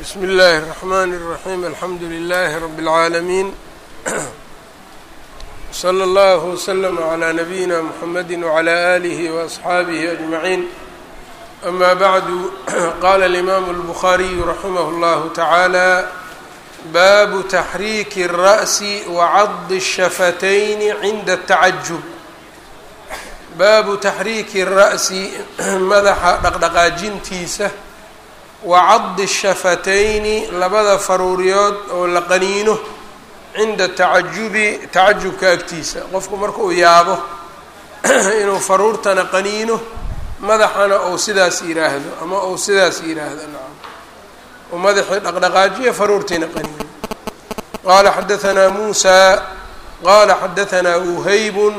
bsmi اllahi الرحmn الرaحيم alxamdu لlh رb العaalمين slى اllه وsلم عlى نabيina mحamedi وعlى آlih وأصxaabih أجمعين أma bعd qala الإmam الbخariي raximh اllah taعalى bab تxriik الرأس وcض الشhaفتyn عinda التacajب baabu taxriiki الra'si madaxa dhaqdhaqaajintiisa wa caddi shafatayni labada faruuriyood oo la qaniino cinda tacajubi tacajubka agtiisa. Qofku marka uu yaabo inuu faruurtana qaniino madaxana ou sidaas yidhaahdo ama ou sidaas yidhaahdo nacam. Oo madaxii dhaqdhaqaajiya faruurtiina qaniino. Qaala xadaanaa muusa qaala xadahanaa wuhaybun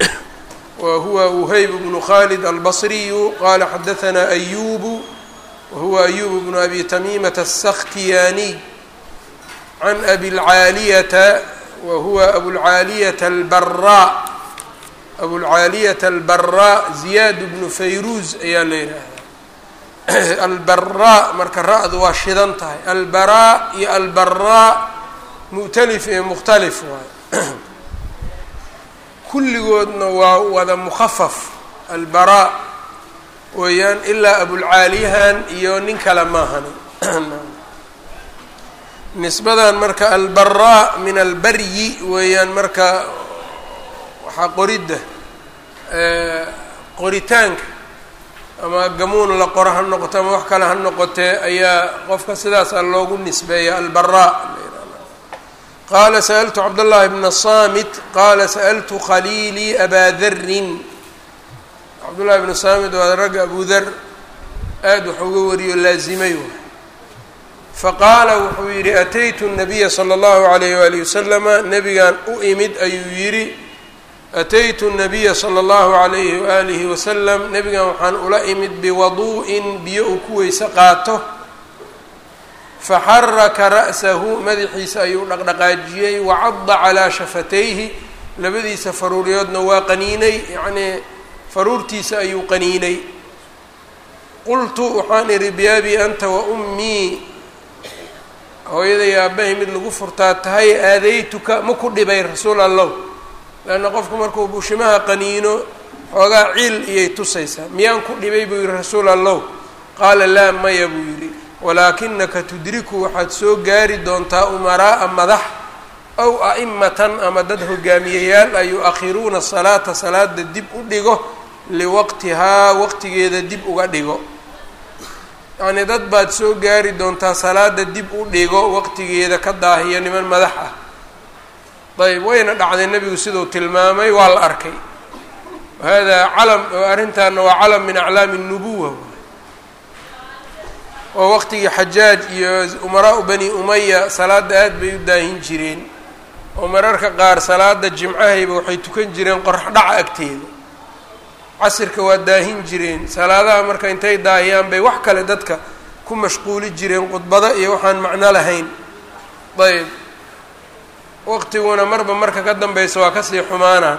wa huwa uhayb bnu khalid albasriyu qaala xadahanaa ayuubu wahuwa ayub bnu abi tamimata aلsakhtiyaaniy can abi lcaaliyata wa huwa abulcaaliyata albaraa abulcaaliyata albaraa ziyaad bnu fayruuz ayaa la yidhaahdaa albaraa marka ra-du waa shidan tahay. albaraa iyo albaraa mu'talif ee mukhtalif waay kulligoodna waa wada mukhafaf albaraa weeyaan ilaa abulcaaliyahan iyo nin kale maahani. Nisbadan marka albaraa min albaryi weeyaan marka waxaa qoridda qoritaanka ama gamuun la qoro ha noqoto ama wax kale ha noqotee ayaa qofka sidaasaa ah loogu nisbeeya albaraa qaala sa'altu cabd llahi bna samit qaala sa'altu khaliilii abaa darin cabdullaahi bnu saamid waa ragga abudar aada wax uga wariyo laazimay fa qaala wuxuu yidhi ataytu nabiya sala allahu alayh waalihi wasalama nebigan u imid ayuu yidhi ataytu nabiya sala allahu alayhi waalihi wasalam nebigan waxaan ula imid biwaduu'in biyo uu ku weyse qaato. Faxaraka ra'sahu madaxiisa ayuu dhaqdhaqaajiyey wacadda calaa shafatayhi. Labadiisa faruuryoodna waa qaniinay yacnii faruurtiisa ayuu qaniinay. Qultu waxaan idhi biabi anta wa ummii. Hooyaday aabbahay mid lagu furtaa tahay aadaytuka? Ma ku dhibay rasuul allow leanna qofku markuu bushimaha qaniino xoogaa ciil iyay tusaysaa. Miyaan ku dhibay? buu yihi rasuul allow qaala laa maya buu yidhi. Walaakinaka tudriku waxaad soo gaari doontaa umaraa'a madax aw a'imatan ama dad hogaamiyayaal ay yu-akhiruuna salaata salaada dib u dhigo liwaqtihaa waqtigeeda dib uga dhigo. Yacnii dad baad soo gaari doontaa salaada dib u dhigo waqtigeeda ka daahiyo niman madax ah. Ayb wayna dhacday nebigu siduu tilmaamay waa la arkay. Hada calam arrintaana waa calam min aclaami الnubuwa oo waqtigii xajaaj iyo umaraau bani umaya salaadda aad bay u daahin jireen. Oo mararka qaar salaada jimcahayba waxay tukan jireen qorax dhaca agteeda casirka waa daahin jireen. Salaadaha marka intay daahiyaan bay wax kale dadka ku mashquuli jireen khudbado iyo waxaan macno lahayn. Ayb waqtiguna marba marka ka dambeysa waa ka sii xumaanaan.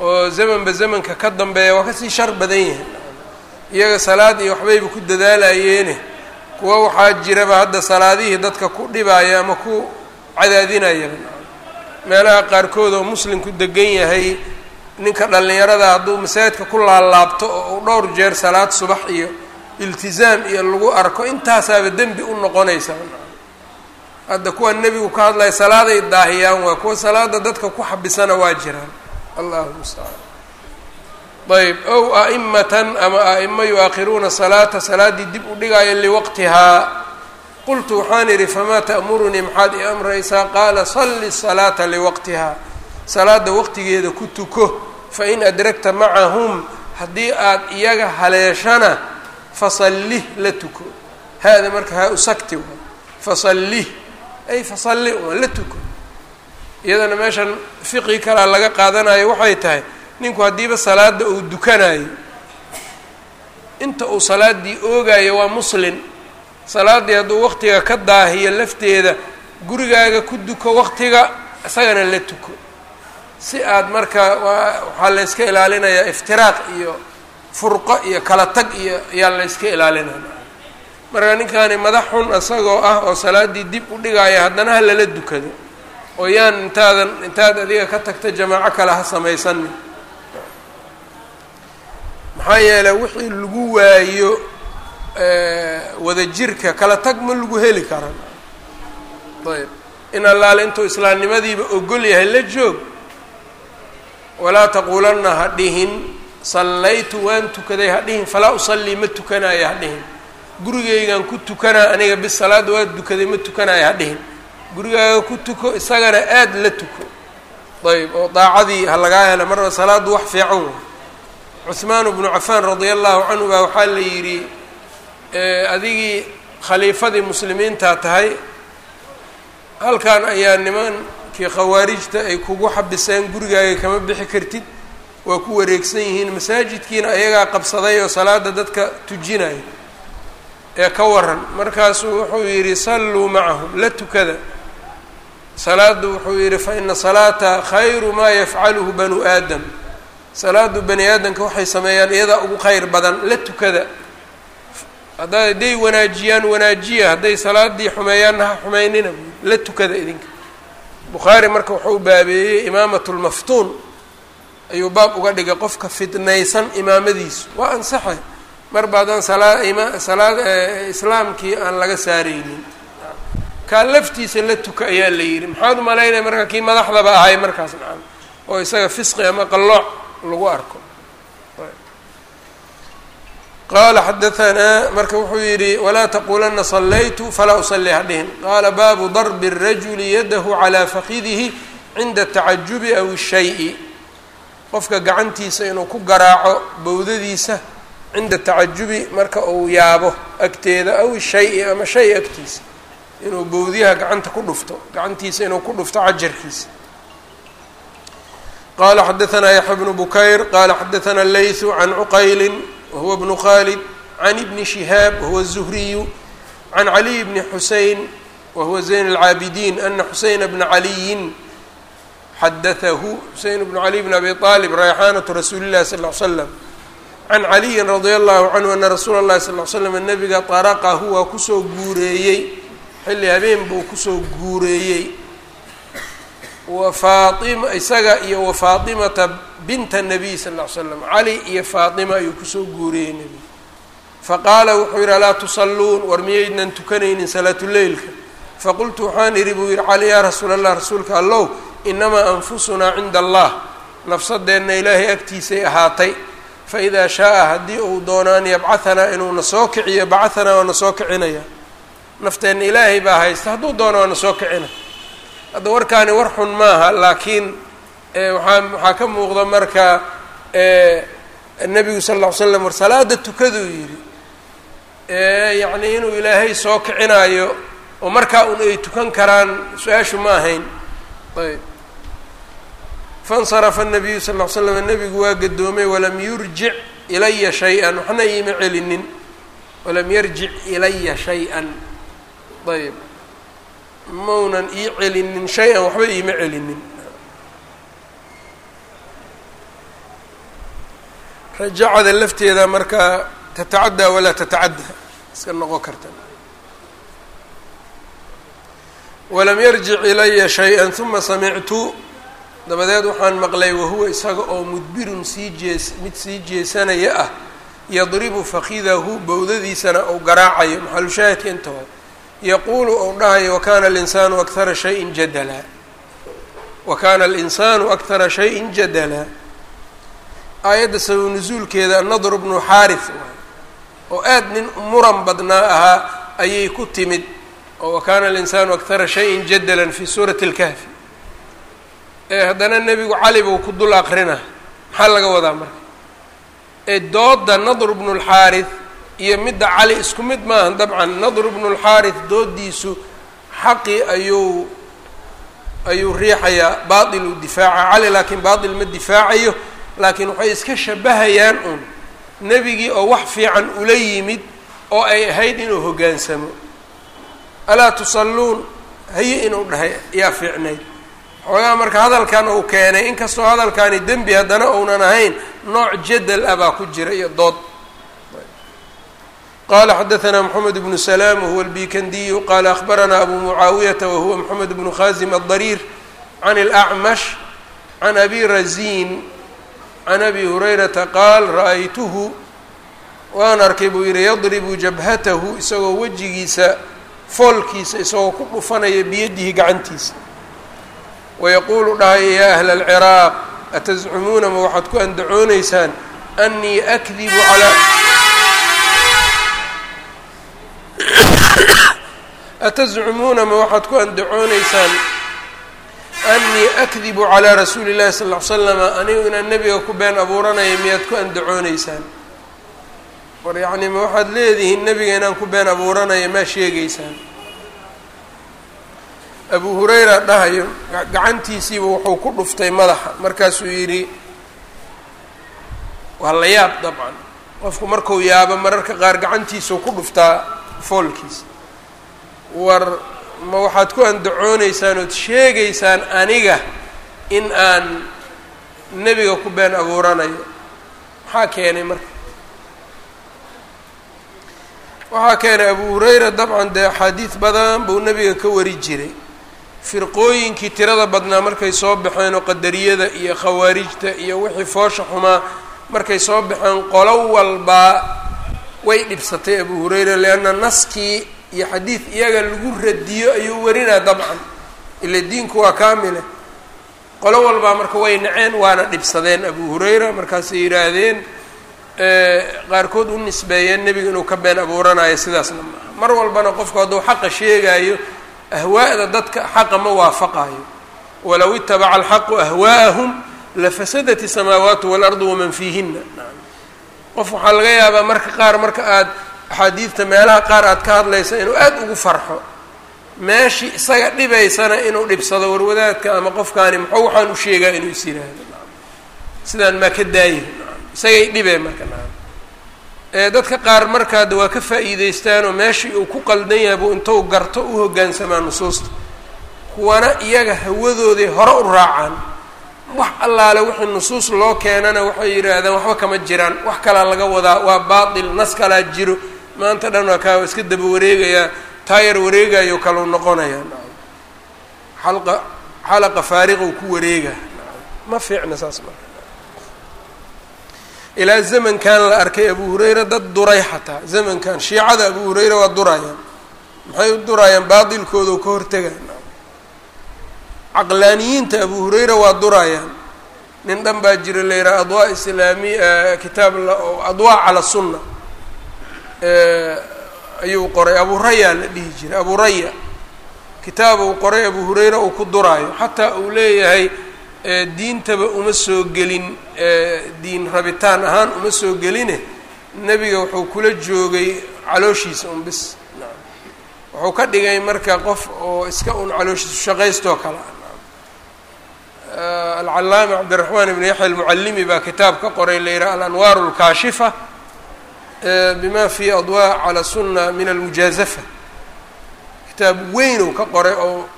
Oo zamanba zamanka ka dambeeya waa ka sii shar badan yahay. Iyaga salaad iyo waxbayba ku dadaalayeene kuwa waxaa jiraba hadda salaadihii dadka ku dhibaya ama ku cadaadinayaba meelaha qaarkood oo muslimku degan yahay ninka dhallinyarada hadduu masaajidka ku laalaabto oo uu dhowr jeer salaad subax iyo iltizaam iyo lagu arko intaasaaba dembi u noqonaysa. Hadda kuwa nebigu ka hadlaya salaaday daahiyaan waa kuwa salaada dadka ku xabisana waa jiraan. Allahu mustacaan ayb ow a'imatan ama a'imo yu-aakhiruuna salaata salaaddii dib u dhigaayo liwaqtihaa. Qultu waxaan idhi famaa ta'murunii maxaad i amraysaa? Qaala salli salaata liwaqtihaa. Salaada waqtigeeda ku tuko fain adragta macahum haddii aad iyaga haleeshana fasallih la tuko. Haada marka haa usagti wa. Fasallih ay fasalli uma la tuko. Iyadana meeshan fiqi kalaa laga qaadanayo waxay tahay ninku haddiiba salaada uu dukanayo inta uu salaaddii oogayo waa muslin salaaddii hadduu waqtiga ka daahiyo lafteeda gurigaaga ku duko waqtiga isagana la tuko si aad marka waxaa la yska ilaalinayaa iftiraaq iyo furqo iyo kala tag iyo ayaa la yska ilaalinaya marka ninkaani madax xun isagoo ah oo salaaddii dib u dhigaya haddana ha lala dukado oo yaan intaadan intaad adiga ka tagta jamaaco kale ha samaysanin maxaa yeeley wixii lagu waayo wadajirka kala tag ma lagu heli karan. Ayb in allaale intuu islaamnimadiiba ogol yahay la joog walaa taquulanna ha dhihin. Sallaytu waan tukaday ha dhihin. Falaa usallii ma tukanaayo ha dhihin. Gurigaygan ku tukanaa aniga bis salaadda waa dukaday ma tukanaayo ha dhihin. Gurigaaga ku tuko isagana aada la tuko. Ayb oo daacadii ha lagaa hela marba salaaddu wax fiican way cuhmaan bnu cafaan radia allahu canhu baa waxaa la yidhi adigii khaliifadii muslimiintaa tahay halkan ayaa nimankii khawaarijta ay kugu xabiseen gurigaaga kama bixi kartid waa ku wareegsan yihiin masaajidkiina ayagaa qabsaday oo salaada dadka tujinaya ee ka waran. Markaasuu wuxuu yidhi salluu macahum la tukada. Salaaddu wuxuu yidhi fa ina salaata khayru maa yafcaluhu banu aadam. Salaadu bani aadamka waxay sameeyaan iyadaa ugu khayr badan la tukada. Hadda hadday wanaajiyaan wanaajiya. Hadday salaadii xumeeyaanna ha xumeynina la tukada idinka bukhaari marka wuxuu baabeeyey imaamatu lmaftuun ayuu baab uga dhigay qofka fitnaysan imaamadiisu. Waa ansaxay. Salaa ima salaad islaamkii aan laga saareynin kaa laftiisa la tuka ayaa la yidhi. Maxaad u malaynaya marka kii madaxdaba ahay markaas nacam. Oo isaga fisqi ama qallooc lagu arko qaala xadaanaa marka wuxuu yidhi walaa taquulanna sallaytu falaa usalli hadhihin qaala baabu darbi الrajuli yadahu calaa fakidihi cinda tacajubi aw shayi qofka gacantiisa inuu ku garaaco bowdadiisa cinda tacajubi marka uu yaabo agteeda aw shayi ama shay agtiisa inuu bowdyaha gacanta ku dhufto gacantiisa inuu ku dhufto cajarkiisa. qala xadaanaa yaxya bnu bukayr qala xadaanaa leysu can cuqayli wahuwa bnu khalid can ibni shihaab wahuwa الzuhriyu can caliy bni xusein wahuwa zayn اlcaabidiin ana xuseyn bna caliyin xadatahu xuseyn bnu caliy bn abi aalib rayxaanatu rasuuli اllahi sal ly slam can caliyin radia allahu canhu ana rasuula اllahi sal l slam nabiga طaraqahu waa kusoo guureeyey xilli habeen buu kusoo guureeyey wa faaima isaga iyo wa faatimata binta nabiy sal ll ly slam cali iyo faatima ayuu ku soo guuriyey nebiga faqaala wuxuu yidhi alaa tusalluun? War miyaydnan tukanaynin salaatuleylka faqultu waxaan idhi buu yidhi cali yaa rasuul allah rasuulka allow inamaa anfusunaa cinda allah nafsadeenna ilaahay agtiisay ahaatay. Faidaa shaaa haddii uu doono an yabcahanaa inuu na soo kiciyo bacahanaa waa na soo kicinaya. Nafteenna ilaahay baa haysta hadduu doono waa na soo kicina hadda warkaani war xun maaha laakiin waaa waxaa ka muuqda marka nebigu sal ll ly slam war salaada tukaduu yidhi yacni inuu ilaahay soo kicinaayo oo markaa un ay tukan karaan su-aashu ma ahayn ayb faاnsarafa الnabiyu sal ll ly slam nebigu waa gadoomay walam yurjic ilaya shay-an waxna iima celinin walam yarjic ilaya shay-an ayb maunan ii celinin shay-an waxba iima celinin. Rajacada lafteeda marka tatacaddaa walaa tatacadda iska noqon karta. Walam yarjic ilaya shay-an uma samictu dabadeed waxaan maqlay wahuwa isaga oo mudbirun sii jees mid sii jeesanaya ah yadribu fakidahu bowdadiisana ou garaacayo maxalushaahidka inta hore yaquulu ou dhahayo wakana alinsaanu akara shayin jadala wa kana alinsaanu akara shayin jadala aayadda sabab nusuulkeeda nadr bnu xaarith oo aad nin muran badnaa ahaa ayay ku timid oo wakana alinsaanu akara shayin jadalan fi suurati اlkahfi ee haddana nebigu cali buu ku dul aqrina maxaa laga wadaa marka ee dooda nadr bnu اlxaarith iyo midda cali isku mid maaha dabcan. Nadr bnu اlxaarith doodiisu xaqi ayuu ayuu riixayaa baatiluu difaaca. Cali laakiin baatil ma difaacayo laakiin waxay iska shabahayaan un nebigii oo wax fiican ula yimid oo ay ahayd inuu hoggaansamo alaa tusalluun haye inuu dhahay yaa fiicnayd. Xoogaa marka hadalkan uu keenay inkastoo hadalkaani dembi haddana uunan ahayn nooc jadal ah baa ku jira iyo dood qala xadaثna mxamed bnu slaam wahuwa اlbikandiyu qala akhbarana abu mucaawiyata wahuwa mxamed bnu khazim الضariir can اlأcmash can abi razin can abi hurayrata qaal ra'aytuhu waan arkay buu yihi yadribu jabhatahu isagoo wejigiisa foolkiisa isagoo ku dhufanaya biyadihi gacantiisa wayaquulu dhahaya yaa ahla alciraaq atazcumuuna ma waxaad ku andacoonaysaan anii akdibu calaa atazcumuuna ma waxaad ku andacoonaysaan anii akdibu calaa rasuuli llahi sal ly slama anigu inaan nebiga ku been abuuranaya miyaad ku andacoonaysaan war yacni ma waxaad leedihiin nebiga inaan ku been abuuranaya maa sheegaysaan abu hurayra dhahayo gacantiisiiba wuxuu ku dhuftay madaxa markaasuu yidhi waa la yaab dabcan qofku markuu yaabo mararka qaar gacantiisuu ku dhuftaa foolkiisa war ma waxaad ku andacoonaysaan ood sheegaysaan aniga in aan nebiga ku been abuuranayo? Maxaa keenay marka? Waxaa keenay abu hurayra dabcan dee axaadiid badan buu nebiga ka wari jiray. Firqooyinkii tirada badnaa markay soo baxeen oo qadariyada iyo khawaarijta iyo wixii foosha xumaa markay soo baxeen qolo walbaa way dhibsatay abu hurayra leanna naskii iyo xadiid iyaga lagu radiyo ayuu warinaa dabcan. Ila diinku waa kaamile. Qolo walbaa marka way naceen waana dhibsadeen abu hurayra markaasay yidhaahdeen qaarkood u nisbeeyeen nebiga inuu ka been abuuranayo sidaasna maaha mar walbana qofku hadduu xaqa sheegaayo ahwaa'da dadka xaqa ma waafaqayo walow itabaca alxaqu ahwaa'ahum lafasadat isamaawaatu waalardu waman fiihina qof waxaa laga yaabaa marka qaar marka aada axaadiidta meelaha qaar aad ka hadlaysa inuu aada ugu farxo. Meeshii isaga dhibaysana inuu dhibsado warwadaadka ama qofkaani muxuu waxaan u sheegaa inuu is yiraahdo. Sidaan maa ka daayin? Isagay dhibee marka dadka qaar markaada waa ka faa'iideystaanoo meeshii uu ku qaldan yahay buu intuu garto u hoggaansamaa nusuusta kuwana iyaga hawadooday hore u raacaan. Wax allaale wixii nusuus loo keenana waxay yidhaahdaan waxba kama jiraan. Wax kalaa laga wadaa waa baatil nas kalaa jiro maanta dhan waa iska daba wareegayaa taayar wareegayo kalau noqonayaa xalqa xalaqa faariqou ku wareega. Ma fiicna saas marka ilaa zamankan la arkay abu hurayra dad duray xataa. Zamankan shiicada abu hurayra waa durayaan. Maxay u durayaan? Baatilkooda ka hortegaan caqlaaniyiinta abu hurayra waa durayaan. Nin dhan baa jira la yidhaha adwaa islaamiya kitaab adwaa cala sunna ayuu qoray. Abu raya la dhihi jiray. Abu raya kitaab uu qoray abu hurayra uu ku duraayo. Xataa uu leeyahay diintaba uma soo gelin diin rabitaan ahaan uma soo geline nebiga wuxuu kula joogay calooshiisa un bis. Wuxuu ka dhigay marka qof oo iska un calooshiisu shaqaystoo kale. Alcalaama cabdiraxmaan ibn yaxya almucallimi baa kitaab ka qoray la yidhaha alanwaar اlkaashifa bima fi adwa cala sunna min almujaazafa. Kitaab weyn uu ka qoray oo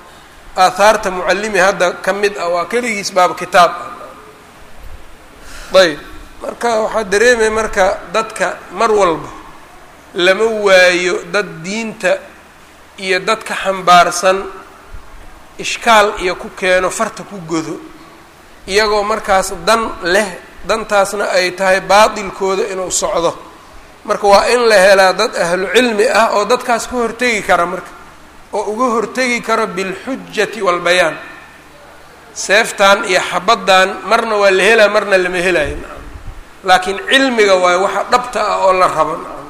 aahaarta mucallimi hadda ka mid ah waa keligiis baaba kitaab ah. Ayb marka waxaa dareemaya marka dadka mar walba lama waayo dad diinta iyo dadka xambaarsan ishkaal iyo ku keeno farta ku godo. Iyagoo markaas dan leh dantaasna ay tahay baatilkooda inuu socdo marka waa in la helaa dad ahlu cilmi ah oo dadkaas ka hortegi kara marka oo uga hortegi karo bilxujati waalbayaan seeftan iyo xabaddan marna waa la helaa marna lama helayo nacam. Laakiin cilmiga waayo waxa dhabta ah oo la rabo nacam.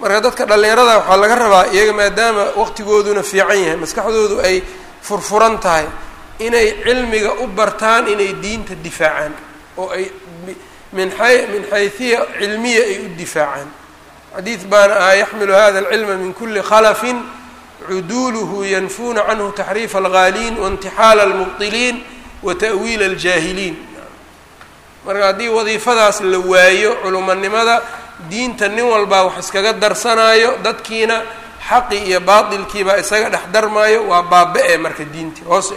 Marka dadka dhallinyarada waxaa laga rabaa iyaga maadaama waqtigooduna fiican yahay maskaxdoodu ay furfuran tahay inay cilmiga u bartaan inay diinta difaacaan oo ay min ay min xayhiya cilmiya ay u difaacaan xadiid baana ahaa yaxmilu hada alcilma min kuli khalafin cuduuluhu yanfuuna canhu taxriifa alghaaliin waintixaala almubطiliin wa ta'wiila aljaahiliin marka haddii wadiifadaas la waayo culumanimada diinta nin walbaa wax iskaga darsanaayo dadkiina xaqi iyo baatilkiibaa isaga dhex darmaayo waa baaba-e marka diintii hoos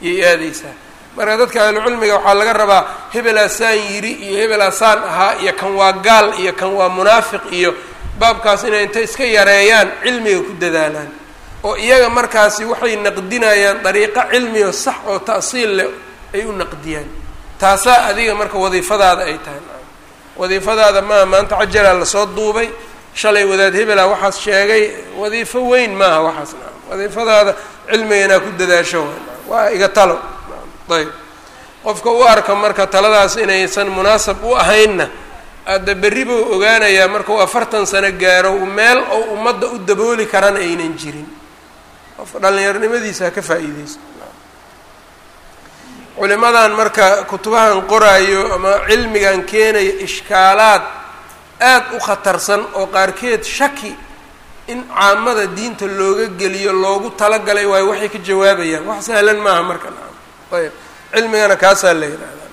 yay aadeysaa marka dadka ahlucilmiga waxaa laga rabaa hebelaasaan yiri iyo hebelaasaan ahaa iyo kan waa gaal iyo kan waa munaafiq iyo baabkaas inay inta iska yareeyaan cilmiga ku dadaalaan. Oo iyaga markaasi waxay naqdinayaan dariiqo cilmigo sax oo ta'siil leh ay u naqdiyaan. Taasaa adiga marka wadiifadaada ay tahay. Wadiifadaada maaha maanta cajalaa la soo duubay. Shalay wadaad hebela waxaas sheegay wadiifo weyn maaha waxaas. Wadiifadaada cilmiga inaa ku dadaasho waa iga talo. Ayb. Qofka u arka marka taladaas inaysan munaasab u ahaynna adda berri buu ogaanayaa markau afartan sano gaaro meel oo ummadda u dabooli karana aynan jirin. Qofka dhallinyarnimadiisa ha ka faa'iideysto culimadan marka kutubahan qoraayo ama cilmigan keenayo ishkaalaad aad u khatarsan oo qaarkeed shaki in caamada diinta looga geliyo loogu talagalay waayo waxay ka jawaabayaan. Wax sahlan maaha marka ayb cilmigana kaasaa la yidhaahdaa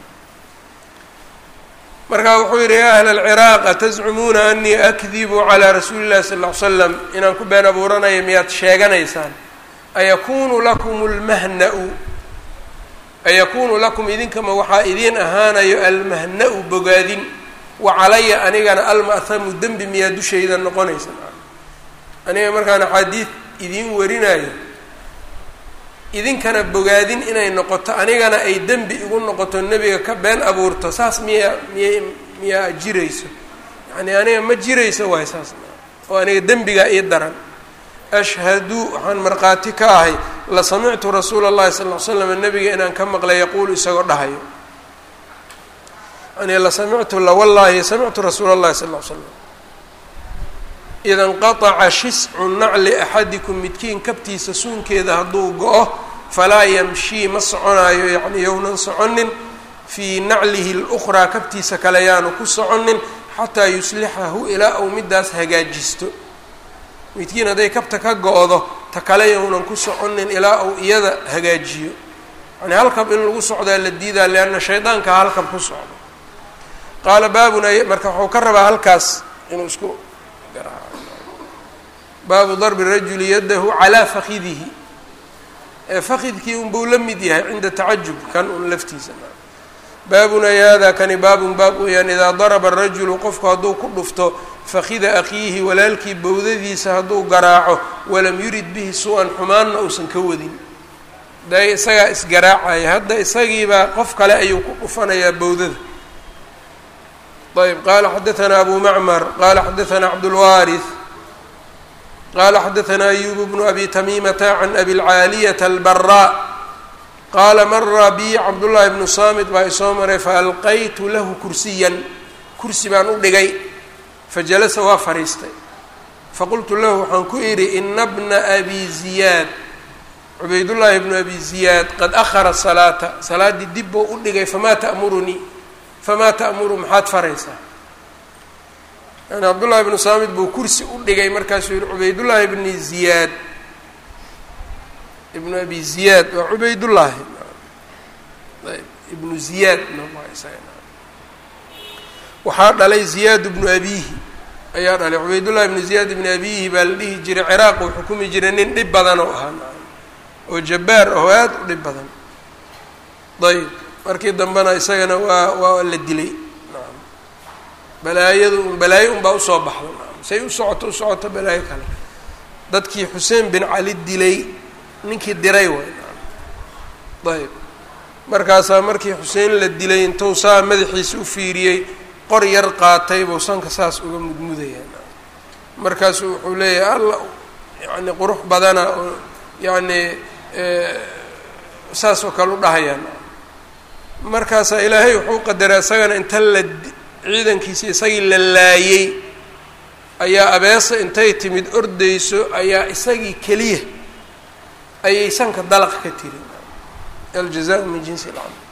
marka wuxuu yidhi ya ahla alciraaq atazcumuuna anii akdibu calaa rasuuli llahi sal ll ly inaan ku been abuuranayo miyaad sheeganaysaan? Ayakunu lakum lmahna-u ayakunu lakum idinkama waxaa idiin ahaanayo almahna-u bogaadin. Wa calaya anigana alma'hamu dembi miyaa dushayda noqonaysa aniga markaan axaadiid idiin warinayo idinkana bogaadin inay noqoto anigana ay dembi igu noqoto nebiga ka been abuurto saas miya miya miyaa jirayso. Yacnii aniga ma jirayso waay saas. Oo aniga dembigaa ii daran. Ashhadu waxaan markhaati ka ahay la samictu rasuula allahi sal ll slam nebiga inaan ka maqlay yaquulu isagoo dhahayo. Yani lasamictu lawallaahi samictu rasuula allahi sal l slam idanqaaca shiscu nacli axadikum midkiin kabtiisa suunkeeda hadduu go-o falaa yamshii ma soconaayo yacni yownan soconin fii naclihi اlأkhraa kabtiisa kale yaanu ku soconin xataa yuslixahu ilaa uu midaas hagaajisto. Midkiin hadday kabta ka go-do ta kale yownan ku soconin ilaa uu iyada hagaajiyo. Yani halkab in lagu socdaa la diidaa leanna shaydaanka halkab ku socdo. Qaala baabuna marka wuxuu ka rabaa halkaas inuu isku baabu darbi rajuli yadahu calaa fakidihi fakidkii unbuu la mid yahay cinda tacajub kan un laftiisa. Baabuna yaada kani baabun baab weyaan idaa daraba rajulu qofku hadduu ku dhufto fakida akhiihi walaalkii bowdadiisa hadduu garaaco walam yurid bihi su'an xumaanna uusan ka wadin. Day isagaa isgaraacaya hadda isagiibaa qof kale ayuu ku dhufanayaa bowdada. Ayb qaala xadaanaa abu macmar qaala xadaanaa cabdulwaariث qala xadaanaa ayub bnu abi tamiimata can abi lcaaliyata albaraa qaala mara bi cabdullaahi bnu saamit baa isoo maray faalqaytu lahu kursiyan kursi baan u dhigay fajalasa waa fadhiistay faqultu lahu waxaan ku idhi ina bna abi ziyaad cubaydullaahi bnu abi ziyaad qad ahara salaata salaaddii dib buu u dhigay famaa ta'murunii famaa ta'muru maxaad faraysaa yani cabdullaahi bnu saamit buu kursi u dhigay markaasuu yihi cubaydullaahi bni ziyaad. Ibnu abi ziyaad waa cubaydullaahi ayb ibnu ziyaad waxaa dhalay ziyaad bnu abiihi. Ayaa dhalay cubaydullahi ibnu ziyaad ibni abiihi baa la dhihi jiray ciraaq uu xukumi jiray nin dhib badan oo ahaa oo jabbaar oo aad u dhib badan. Ayb markii dambena isagana waa waa la dilay balaayadu un balaayo unbaa u soo baxda say u socoto u balaayo kale. Dadkii xuseen bin cali dilay ninkii diray naam ayb markaasaa markii xuseen la dilay intuu saa madaxiisa u fiiriyey qor yar qaatay buu sanka saas uga mudmudayaa markaasuu wuxuu leeyahay alla yacni qurux badana oo yacni saas oo kale u dhahayaan. Markaasaa ilaahay wuxuu qadaray isagana inta la ciidankiisi isagii la laayey ayaa abeesa intay timid ordayso ayaa isagii keliya ayay sanka dalaq ka tiri. Aljaza min jinsi alcamal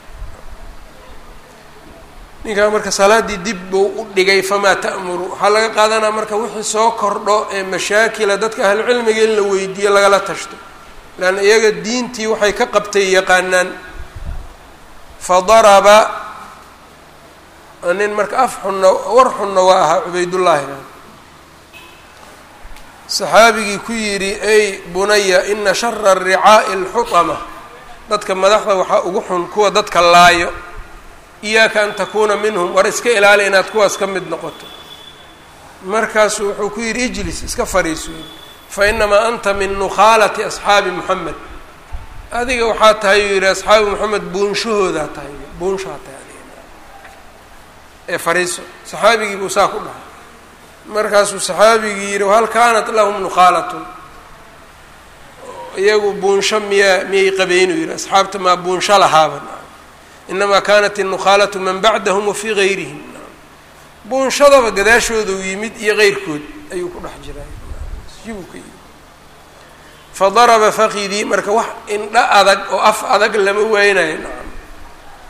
ninkaa marka salaaddii dib buu u dhigay famaa ta'muru? Waxaa laga qaadanaa marka wixii soo kordho ee mashaakila dadka ahlucilmiga in la weydiiyo lagala tashto. Leanna iyaga diintii waxay ka qabtay yaqaanaan. Fadaraba nin marka af xunna war xunna waa ahaa cubaydullaahi saxaabigii ku yidhi ey bunaya ina shara ricaa'i alxutama dadka madaxda waxaa ugu xun kuwa dadka laayo. Iyaaka an takuuna minhum war iska ilaali inaad kuwaas ka mid noqoto. Markaasu wuxuu ku yidhi ijlis iska fadhiiso fa inamaa anta min nukhaalati asxaabi moxamed adiga waxaa tahay uu yidhi asxaabi moxamed buunshahoodaa tahay buunshaa tahay ee fadhiiso saxaabigii buu saa ku dhahay. Markaasuu saxaabigii yidhi hal kaanat lahum nukhaalatun iyagu buunsho miyaa miyay qabeen uu yidhi asxaabta maa buunsho lahaaba inamaa kaanat الnukhaalatu man bacdahum wa fii gayrihim buunshadaba gadaashooda u yimid iyo keyrkood ayuu ku dhex yimid. Fadaraba fakidii marka wax indho adag oo af adag lama nacam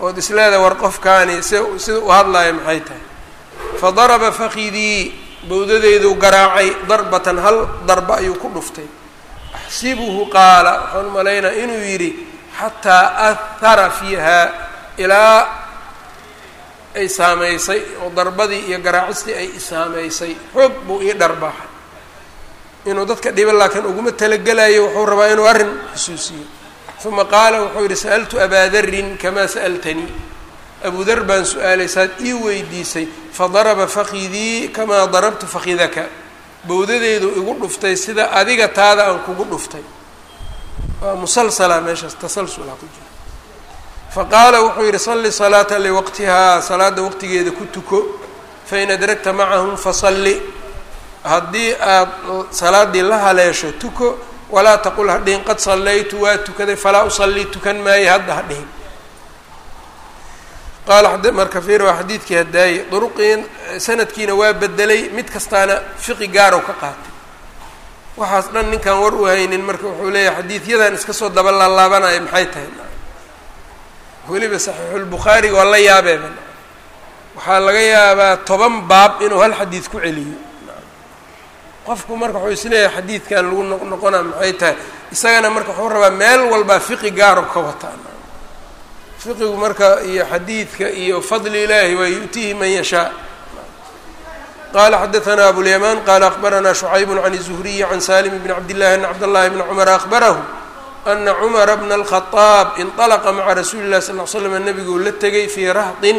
ood isleeda war qofkaani si sida u hadlaayo maxay tahay. Fadaraba fakidii bowdadeyduu garaacay darbatan hal darba ayuu ku dhuftay. Axsibuhu qaala waxaan umalaynaa inuu yidhi xataa ahara fiiha ilaa ay saameysay oo darbadii iyo garaacistii ay isaameysay xoog buu ii dharbaaxay. Inuu dadka dhiba laakiin uguma talagelayo wuxuu rabaa inuu arrin xusuusiyo uma qaala wuxuu yidhi sa'altu abaa darin kamaa sa'altanii abu dar baan su'aalay saad ii weydiisay fadaraba fakidii kamaa darabtu fakidaka bowdadeedu igu dhuftay sida adiga taada aan kugu dhuftay waa musalsala meeshaas tasalsulaa ku jira faqaala wuxuu yidhi salli salaata liwaqtihaa salaada waqtigeeda ku tuko fain adragta macahum fasalli haddii aad salaadii la haleesho tuko walaa taqul hadhihin qad sallaytu waa tukaday falaa usallii tukan maayo hadda hadhihin qaala marka fiir xadiidkii hadaaye duruqii sanadkiina waa bedelay mid kastaana fiqi gaarow ka qaatay. Waxaas dhan ninkaan war u haynin marka wuxuu leeyahay xadiidyadan iska soo daba laalaabanaya maxay tahay? Weliba saxiixulbukhaariga waa la yaabeeba waxaa laga yaabaa toban baab inuu hal xadiid ku celiyo qofku marka wuxuu isleeyahay xadiidkan lagu noqnoqona maxay tahay isagana marka wuxuu rabaa meel walbaa fiqi gaarow ka wataa fiqigu marka iyo xadiidka iyo fadli ilaahi waa yu'tihi man yashaa qala xadaثna abulyamaan qala akbarana شhucayb can الزhriyi can salim bn cabdillahi an cabdاllahi bn cmr akbarahu ana cmara bna الkhaطaab inطalqa maca rasuuli اlah sal ll slam nebiguu la tegay fii rahdin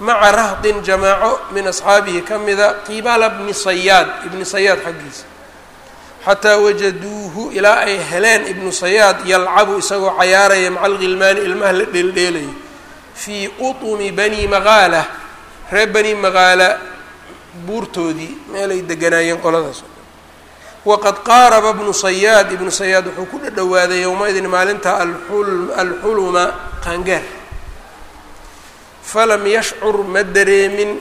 maca rahdin jamaaco min asxaabihi ka mida qibala bni sayaad ibni sayaad xaggiisa. Xataa wajaduuhu ilaa ay heleen ibnu sayaad yalcabu isagoo cayaaraya maca alghilmaani ilmaha la dheeldheelayo fii uطumi bani maqaala reer bani maqaala buurtoodii meelay deganaayeen qoladaas. Waqad qaaraba bnu sayaad ibnu sayaad wuxuu ku dhadhowaaday yowmaidin maalinta alxuluma qaangaar falam yashcur ma dareemin.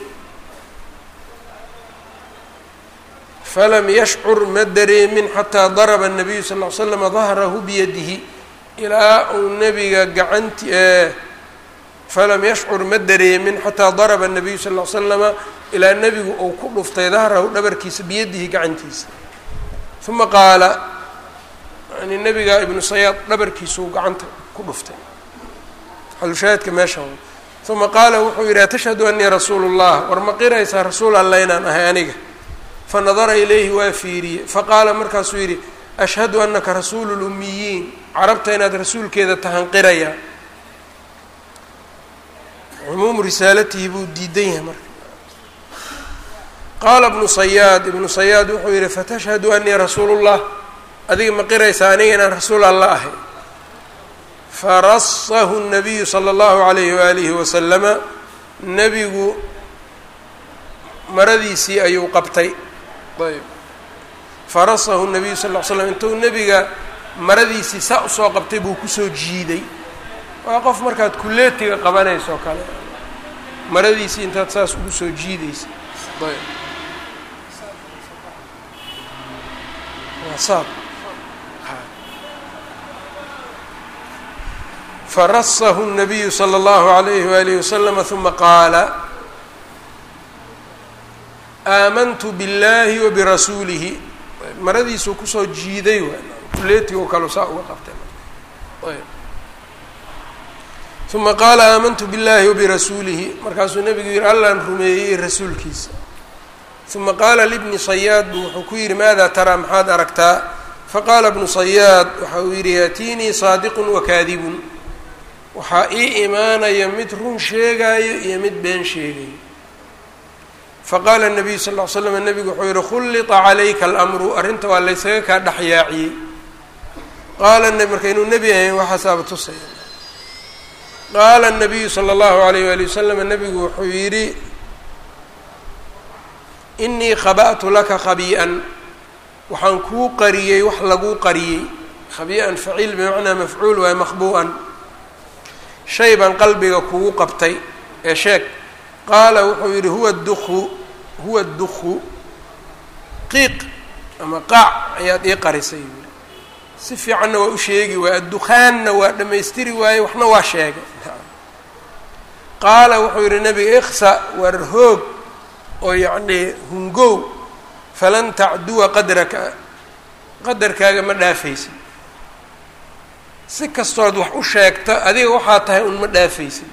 Falam yashcur ma dareemin xataa daraba nabiyu sal ly slama dahrahu biyadihi. Ilaa uu nabiga gacanti falam yashcur ma dareemin xataa daraba nabiyu sal ly slama ilaa nebigu uu ku dhuftay dahrahu dhabarkiisa biyadihi gacantiisa. Uma qaala yani nebiga ibnu sayaad dhabarkiisuu gacanta ku dhuftay. Xalushaahidka meesha uma qaala wuxuu yidhi atashhadu anii rasuulu اllah war ma qiraysaa rasuul alla inaan ahay aniga. Fanadara ilayhi waa fiiriyey. Faqaala markaasuu yidhi ashhadu anaka rasuulu lumiyiin carabta inaad rasuulkeeda tahan qirayaa cumuumu risaalatihi buu diidan yahay marka. Qaala ibnu sayaad ibnu sayaad wuxuu yidhi fatashhadu anii rasuulu llah adiga ma qiraysaa aniga inaan rasuul alla ahay farasahu nabiyu sala allahu alayhi waalihi wasalama nebigu maradiisii ayuu qabtay. Ayb farasahu nabiyu sal ly slam intuu nebiga maradiisii saa u soo qabtay buu ku soo jiiday. Waa qof markaad kuleetiga qabanayso kale. Maradiisii intaad saas ugu soo jiidaysa ayb waa saab farasahu الnabiyu slى اllahu عalayhi walihi waslama ثuma qaala aamantu biاllahi wa birasuulihi maradiisuu kusoo jiiday kuleetigo kale saa uga qabtay uma qaala aamantu biاllahi wabirasuulihi markaasuu nebigu yihi allaan rumeeyey rasuulkiisa uma qaala libni sayaad buu wuxuu ku yidhi maada taraa maxaad aragtaa faqaala bnu sayaad waxa uu yidhi yaatiinii saadiqun wakaadibun waxaa ii imaanaya mid run sheegaayo iyo mid been sheegayo fa qaala nabiyu sal ll ly slam nabigu wuxuu yihi khullita calayka alamru. Arrinta waa laysaga kaa dhexyaaciyey. Qaala marka inuu nebi ahayn waxaasaaba tusaya. Qaala nabiyu sala allahu alayh wali wasalam nabigu wuxuu yidhi inii khaba'tu laka khabii'an. Waxaan kuu qariyey wax laguu qariyey. Khabii'an faciil bimacnaa mafcuul waaye maqbuu'an shay baan qalbiga kugu qabtay ee sheeg. Qaala wuxuu yidhi huwa dukhu huwa dukhu. Qiiq ama qaac ayaad ii qarisay si fiicanna waa u sheegi waaye addukhaanna waa dhammaystiri waaye waxna waa sheegay. Qaala wuxuu yidhi nebiga iksa war hoog oo yacnii hungow falan tacduwa qadraka qadarkaaga ma dhaafaysid si kastood wax u sheegto adiga waxaa tahay un ma dhaafaysid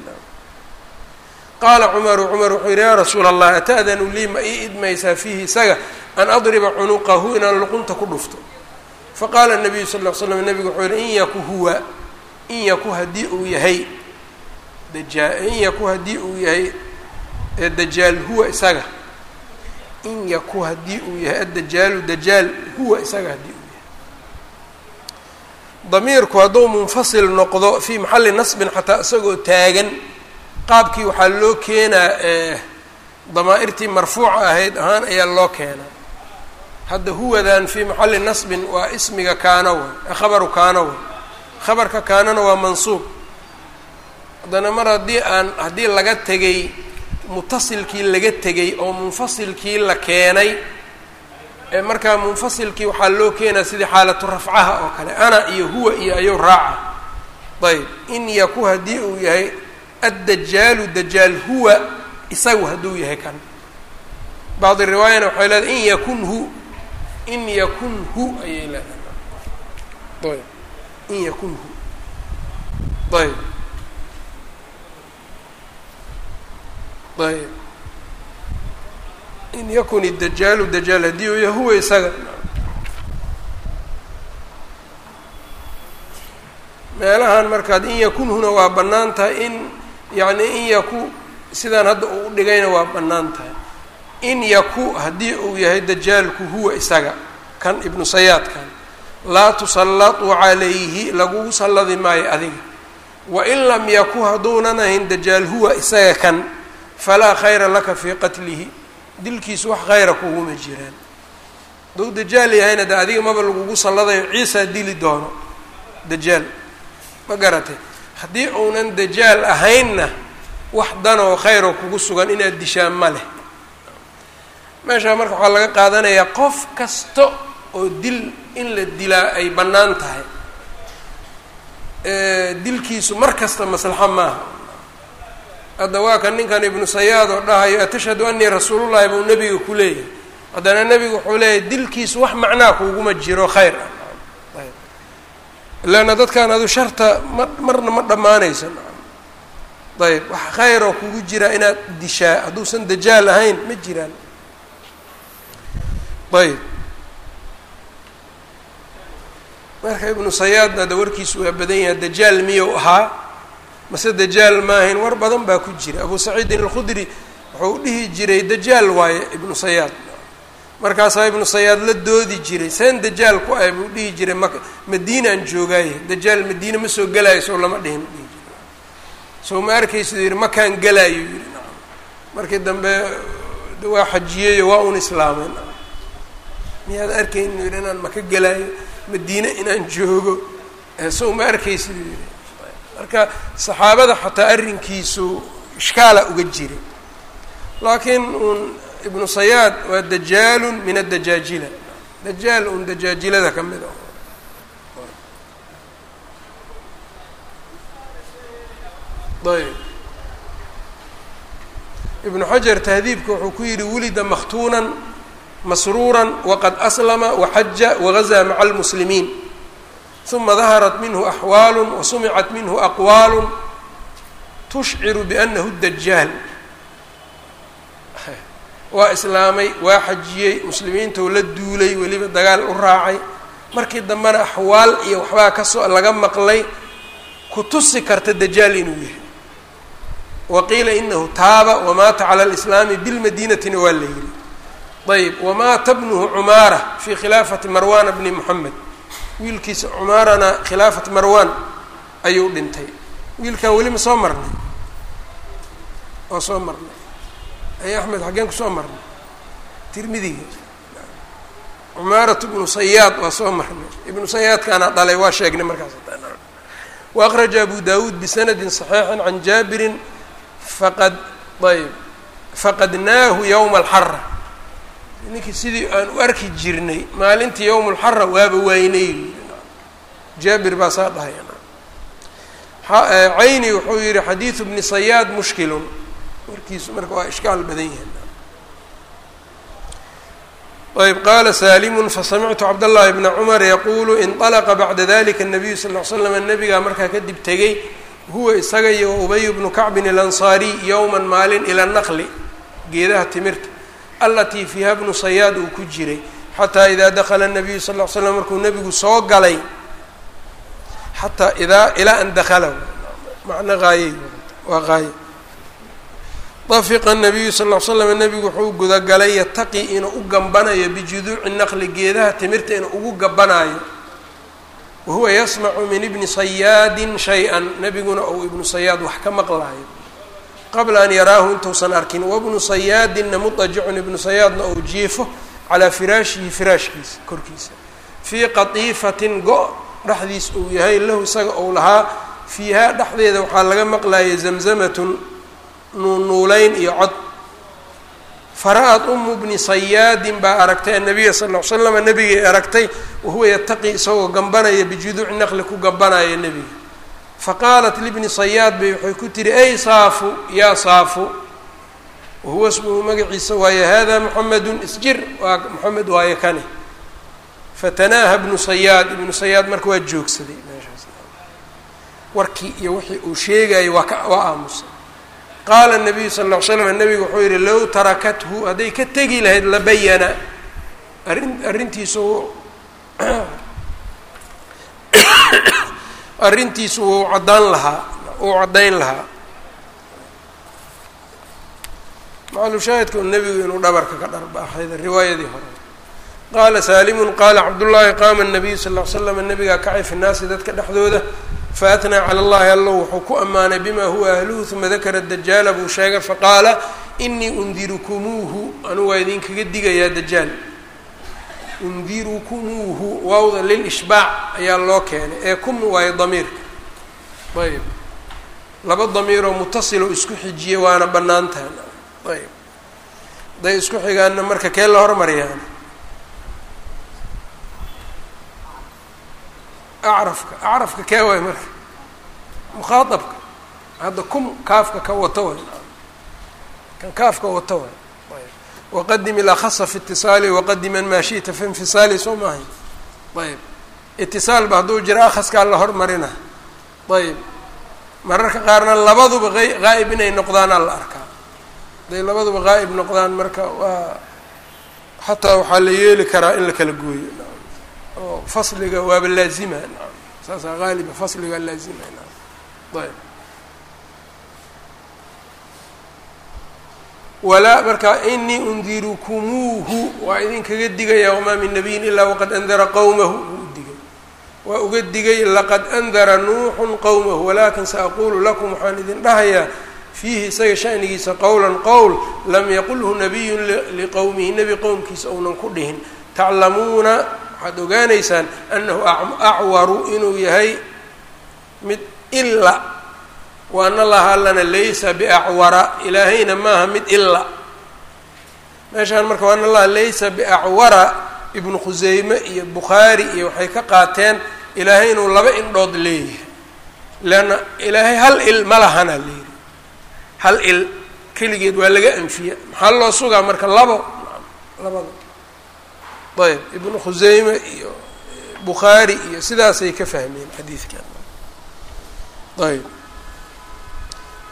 qaala cumaru cumar wuxuu yidhi yaa rasuula allah ata'danu lii ma ii idmaysaa fiihi isaga an adriba cunuqahu inaan luqunta ku dhufto? Faqaala nabiyu sal ll ly slam nebigu wuxuu yihi in yaku huwa in yaku haddii uu yahay dajaa in yaku haddii uu yahay dajaal huwa isaga. In yaku haddii uu yahay addajaalu dajaal huwa isaga haddii damiirku hadduu munfasil noqdo fii maxalli nasbin xataa isagoo taagan qaabkii waxaa loo keenaa damaa-irtii marfuuca ahayd ahaan ayaa loo keenaa. Hadda huwadan fii maxalli nasbin waa ismiga kaana way khabaru kaana way khabarka kaanana waa mansuub. Haddana mar haddii aan haddii laga tegay mutasilkii laga tegay oo munfasilkii la keenay ee markaa munfasilkii waxaa loo keenaa sidii xaalatu rafcaha oo kale ana iyo huwa iyo ayuu raaca. Ayb in yaku haddii uu yahay addajaalu dajaal huwa isagu hadduu yahay kan. Bacdi riwaayana waxay leedahay in yakun hu in yakun hu ayay leedahay. Ayb in yakun hu. Ayb ayb in yakun idajaalu dajaal haddii uu yahay huwa isaga meelahan markaad in yakunhuna waa bannaan tahay in yacni in yaku sidaan hadda uu dhigayna waa bannaan tahay in yaku haddii uu yahay dajaalku huwa isaga kan ibnu sayaadkan laa tusallatu calayhi lagugu salladi maayo adiga wain lam yaku hadduunan ahayn dajaal huwa isaga kan falaa khayra laka fii qatlihi dilkiisu wax khayra kuguma jiraan. Hadduu dajaal yahayna de adiga maba lagugu salladayo ciisaa dili doono. Dajaal. Ma garatay haddii uunan dajaal ahaynna wax danoo khayroo kugu sugan inaad dishaan ma leh. Meeshaa marka waxaa laga qaadanayaa qof kasta oo dil in la dilaa ay bannaan tahay. Dilkiisu mar kasta maslaxo maaha hadda waa kan ninkan ibnu sayaad oo dhahayo atashhadu anii rasuulullahi buu nebiga ku leeyahay. Haddana nebigu wuxuu leeyahay dilkiisu wax macnaa kuguma jiro khayr. Ah leanna dadkan adu sharta ma marna ma dhammaanayso ayb wax khayroo kugu jira inaad dishaa hadduusan dajaal ahayn ma jiraan. Ayb. Marka ibnu sayaadna da warkiisu waa badan yahay dajaal miyuu ahaa mase dajaal maahayn war badan baa ku jira. Abu saciidin alkhudri wuxuu dhihi jiray dajaal waaye ibnu sayaad. Markaasaa ibnu sayaad la doodi jiray. Seen dajaal ku ah buu dhihi jiray ma madiinaan joogaaye. Dajaal madiine ma soo gelaayo sow lama dhihin sow ma arkaysid yihi makaan gelaayo yihi markii dambe waa xajiyeyo waa un islaameen miyaad arkayn yidhi inaan maka gelaayo madiine inaan joogo. Sow ma arkaysid yidhi marka saxaabada xataa arrinkiisu ishkaala uga jiray laakiin uun ibnu sayaad waa dajaalun min addajaajila dajaal un dajaajilada ka mid a ayb ibnu xajar tahdiibka wuxuu ku yidhi wulida makhtuunan masruuran waqad aslama waxaja wagazaa maca almuslimiin uma daharat minhu axwaalu wasumicat minhu aqwaalu tushciru bianahu dajaal waa islaamay waa xajiyey muslimiintoo la duulay weliba dagaal u raacay. Markii dambena axwaal iyo waxbaa ka soo laga maqlay ku tusi karta dajaal inuu yahay. Waqiila inahu taaba wamaata cala alislaami bilmadinatina waa la yidhi ayb wamaata bnuhu cumaara fii khilaafati marwana bni moxamed wiilkiisa cumaarana khilaafat marwan ayuu dhintay. Wiilkan weli ma soo marnay? Oo soo marnay. Ay axmed xaggeen ku soo marnay? Tirmidiga cumaaratu ibnu sayaad waa soo marnay. Ibnu sayaadkaana dhalay waa sheegnay markaas. Wa akraja abu dawuud bisanadi صaxiixi can jaabirin faqad ayb faqadnaahu yowma alxara ninkii sidii aan u arki jirnay maalintii yowma alxara waaba waynay jaabir baa saa dhahay cayni wuxuu yihi xadiidu bni sayaad mushkilun warkiisu marka waa ishkaal badan yahay ayb qaala salimu fasamictu cabdاllahi bna cumar yaqulu inطalaqa bacda dalika الnabiyu sal ll ly slam nabigaa markaa kadib tegey huwa isaga iyo ubay bnu kacbin alansaariy yowma maalin ila naqli geedaha timirta alatii fiiha bnu sayaad uu ku jiray xataa idaa dakala الnabiyu sal ll slam markuu nebigu soo galay xataa idaa ilaa an dakala macno haayey waa haaye dafiqa nabiyu sal ll slam nebigu wuxuu gudagalay yataqi inuu u gambanayo bijuduuci naqli geedaha timirta inuu ugu gabanaayo wahuwa yasmacu min ibni sayaadin shay-an. Nebiguna ou ibnu sayaad wax ka maqlaayo qabla an yaraahu intuusan arkin wabnu sayaadinna mutajicun ibnu sayaadna ou jiifo calaa firaashihi firaashkiisa korkiisa. Fii qatiifatin go- dhexdiis uu yahay lahu isaga ou lahaa fiihaa dhexdeeda waxaa laga maqlaya zamzamatun nuunuulayn iyo cod. Fara-ad umu bni sayaadin baa aragtay annabiya sal ll ly slama nebigay aragtay wahuwa yataqi isagoo gambanaya bijuduuci naqli ku gambanaya nebiga faqaalat libni sayaad bay waxay ku tihi ay saafu yaa saafu wahuwa ismuhu magaciisa waaye hada muxamedun isjir. Waa moxamed waaye kane fatanaaha bnu sayaad ibnu sayaad marka waa joogsaday meeshaas. Warkii iyo wixii uu sheegayay waa ka waa aamusay. Qaala nabiyu sal ll ly slam nabigu wuxuu yihi low tarakathu hadday ka tegi lahayd labayana arrin arrintiisu arrintiisu wuu caddaan lahaa uu caddayn lahaa. Maclushaahidka nebigu inuu dhabarka ka dharbaaxayda riwaayadii hore. Qaala saalimun qaala cabdullaahi qaama nabiyu sal ll slam nabigaa kacay fi nnaasi dadka dhexdooda faatnaa cala allahi allo wuxuu ku ammaanay bima huwa ahluhu uma dakara dajaala buu sheegay faqaala inii undirukumuuhu anu waa idinkaga digayaa dajaal undirukumuuhu waawda lilishbaac ayaa loo keenay ee kum waayo damiirka ayb laba damiiroo mutasiloo isku xijiye waana bannaan tahan ayb hadday isku xigaanna marka kee la hormariyaan acrafka acrafka kee waay marka? Mukhaaabka hadda kum kaafka ka wato way kan kaafka wato way waqadim ilakasa fi itisaali waqadiman maa shi'ta fi infisaali soo maahay ayb itisaalba hadduu jiro akhaskaa la hormarina ayb mararka qaarna labaduba haa'ib inay noqdaanaa la arkaa hadday labaduba haa'ib noqdaan marka waa xataa waxaa la yeeli karaa in la kala gooyo oo fasliga waaba laazima naam saasaa haaliba fasliga laazima ayb walaa marka inii undirukumuuhu waa idinkaga digaya wamaa min nabiyin ilaa waqad andara qowmahu wuu u digay. Waa uga digay laqad andara nuuxun qowmahu walakin saaqulu lakum waxaan idin dhahayaa fiihi isaga shanigiisa qowlan qowl lam yaqulhu nabiyun liqowmihi nebi qowmkiisa ounan ku dhihin. Taclamuuna waxaad ogaanaysaan anahu acwaru inuu yahay mid ila wa ana allana laysa biacwara. Ilaahayna maaha mid ila meeshaan marka waana allaha laysa biacwara ibnu khuseyme iyo bukhaari iyo waxay ka qaateen ilaahay inuu laba indhood leeyahay. Leanna ilaahay hal il ma lahana layidhi hal il keligeed waa laga anfiya. Maxaa loo sugaa marka labo? Labada. Ayb ibnu khuseyme iyo bukhaari iyo sidaasay ka fahmeen xadiidkan. Ayb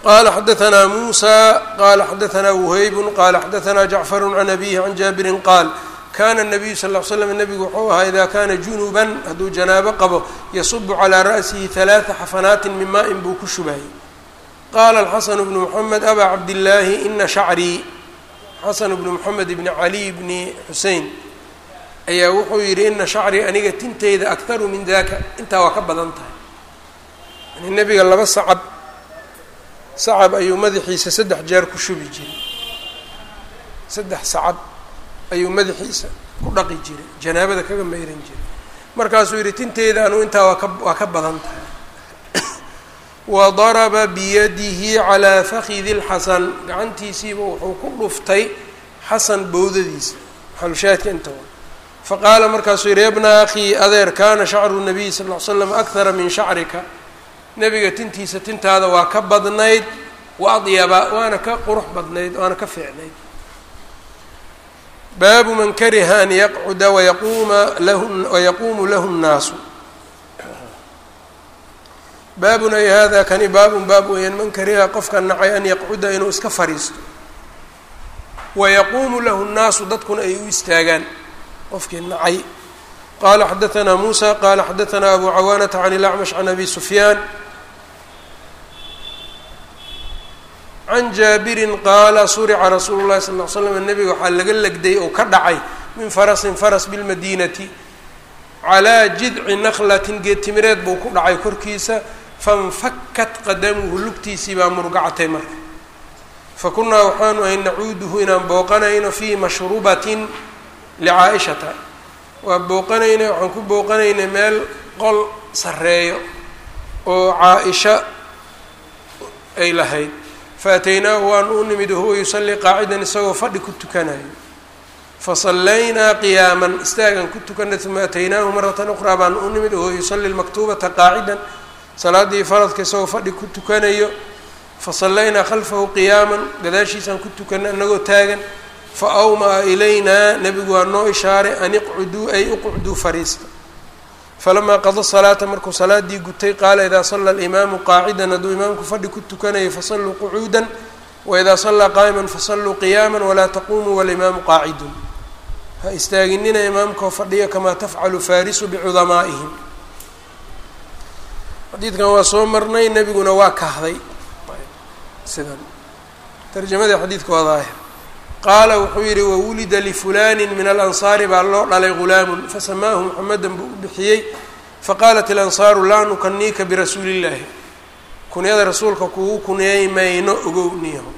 qala xadaثna musa qala xadaثna whayb qala xadaثna jacfar can abihi can jaabirin qaal kana الnabiyu sal ll ly slam nebigu wuxuu ahaa ida kana junuban hadduu janaabo qabo yasubu calىa ra'sihi ثalaaثa xafanaatin min maa-in buu ku shubayay qaala alxasanu bnu moxamed abaa cabdillaahi ina shacrii xasan bnu moxamed bni caliy bni xusein ayaa wuxuu yidhi ina shacrii aniga tinteyda akharu min daka intaa waa ka badan tahay yani nebiga laba sacab sacab ayuu madaxiisa saddex jeer ku shubi jiray. Saddex sacab ayuu madaxiisa ku dhaqi jiray janaabada kaga mayran jiray. Markaasuu yidhi tinteyda anu intaa waa ka waa ka badan tahay. Wa daraba biyadihi calaa fakidi lxasan gacantiisiiba wuxuu ku dhuftay xasan bowdadiisa. Maxalushaahidka inta wa faqaala markaasuu yidhi yabna akhii adeer kaana shacru nabiy sal ll ly slam akthara min shacrika nebiga tintiisa tintaada waa ka badnayd wa waana ka qurux badnayd waana ka fiicnayd. Baabu man kariha an yaqcuda wayaquuma lahu wayaquumu lahu nnaasu. Baabun ay hada kani baabun baab weeyaan man kariha qofka nacay an yaqcuda inuu iska fariisto. Wayaquumu lahu nnaasu dadkuna ay u istaagaan. Qofkii nacay qala xadaثna musa qala xadaثna abu cawaanata can اlacmash can abi sufyaan can jaabirin qaala surica rasuulu llahi sal ll ly slam nebiga waxaa laga legday oo ka dhacay min farasin faras bilmadiinati calaa jidci naklatin geedtimireed buu ku dhacay korkiisa fanfakat qadamuhu lugtiisii baa murgacatay marka fa kunnaa waxaanu ahay nacuuduhu inaan booqanayno fii mashrubatin licaa-ishata waa booqanaynay waxaan ku booqanaynay meel qol sarreeyo oo caa-isha ay lahayd. Faataynaahu waan u nimid wahuwa yusallii qaacidan isagoo fadhi ku tukanayo fasallaynaa qiyaaman istaagan ku tukanay uma ataynaahu maratan uqraa baan u nimid wahuwa yusalli lmaktuubata qaacidan. Salaaddii faradka isagoo fadhi ku tukanayo. Fasallaynaa khalfahu qiyaaman gadaashiisaan ku tukanay anagoo taagan fa awmaa ilaynaa nebigu waa noo ishaaray an iqcuduu ay uqcuduu fariista falamaa qada salaata markuu salaadii gutay qaala idaa salla alimaamu qaacidan hadduu imaamku fadhi ku tukanayo fasalluu qucuudan waidaa sallaa qaa'iman fasalluu qiyaaman walaa taquumuu walimaamu qaacidun ha istaaginina imaamkoo fadhiya kamaa tafcalu faarisu bicudamaa'ihim xadiidkan waa soo marnay nebiguna waa kahday sidan tarjamadii xadiidka waa daahir qaala wuxuu yidhi wawulida lifulaani min alansaari baa loo dhalay ghulaamun fasamaahu muxamedan buu u bixiyey. Faqaalat ilansaaru laa nukaniika birasuuli illaahi kunyada rasuulka kugu kunyeey mayno ogowniyaho